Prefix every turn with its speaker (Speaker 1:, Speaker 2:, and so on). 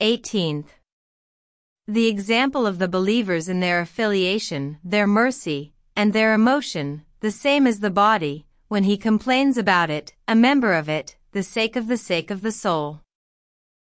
Speaker 1: 18th. The example of the believers in their affiliation, their mercy, and their emotion, the same as the body, when he complains about it, a member of it, the sake of the sake of the soul.